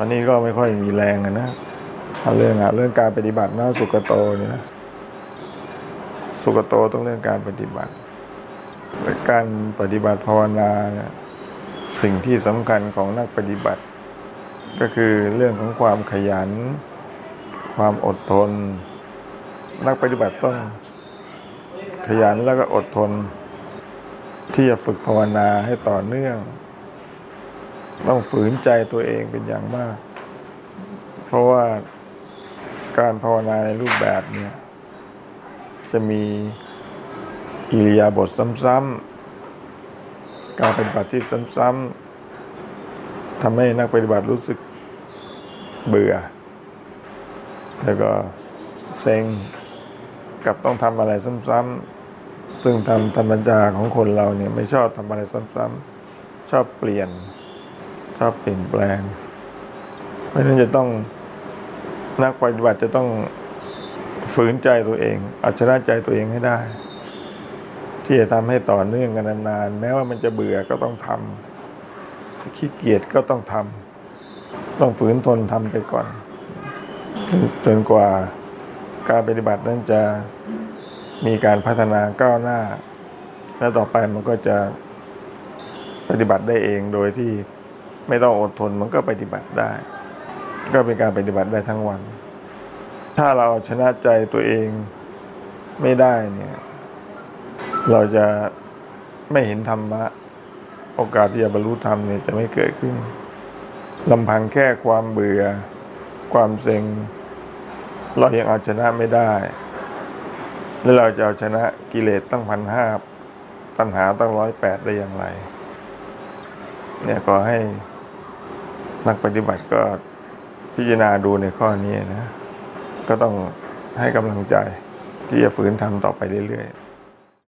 ตอนนี้ก็ไม่ค่อยมีแรงนะเรื่องอะเรื่องการปฏิบัตินะสุกโตนี่นะสุกโตต้องเรื่องการปฏิบัติ แต่การปฏิบัติภาวนาเนี่ยสิ่งที่สำคัญของนักปฏิบัติ ก็คือเรื่องของความขยัน ความอดทน นักปฏิบัติต้องขยันแล้วก็อดทน ที่จะฝึกภาวนาให้ต่อเนื่อง ต้องฝืนใจตัวเองเป็นอย่างมาก เพราะว่าการภาวนาในรูปแบบเนี่ยจะมีอิริยาบถซ้ำๆ การปฏิบัติที่ซ้ำๆทำให้นักปฏิบัติรู้สึกเบื่อ แล้วก็เซ็งกับต้องทำอะไรซ้ำๆ ซึ่งทำธรรมจาของคนเราเนี่ยไม่ชอบทำอะไรซ้ำๆ ชอบเปลี่ยน ชอบเปลี่ยนแปลง เพราะฉะนั้นจะต้องนักปฏิบัติจะต้องฝืนใจตัวเองเอาชนะใจตัวเองให้ได้ ที่จะทำให้ต่อเนื่องกันนานๆแม้ว่ามันจะเบื่อก็ต้องทำขี้เกียจก็ต้องทำต้องฝืนทนทำไปก่อน จนกว่าการปฏิบัตินั้นจะมีการพัฒนาก้าวหน้า และต่อไปมันก็จะปฏิบัติได้เองโดยที่ ไม่ต้องอดทนมันก็ปฏิบัติได้ ก็เป็นการปฏิบัติได้ทั้งวัน ถ้าเราเอาชนะใจตัวเองไม่ได้เนี่ย เราจะไม่เห็นธรรมะ โอกาสที่จะบรรลุธรรมเนี่ยจะไม่เกิดขึ้นลำพังแค่ความเบื่อ ความเซ็ง เรายังเอาชนะไม่ได้ แล้วเราจะเอาชนะกิเลสตั้งพันห้าตัณหาตั้งร้อยแปดได้อย่างไร เนี่ยก็ให้ นักปฏิบัติก็พิจารณาดูในข้อนี้นะ ก็ต้องให้กำลังใจที่จะฝืนทำต่อไปเรื่อยๆ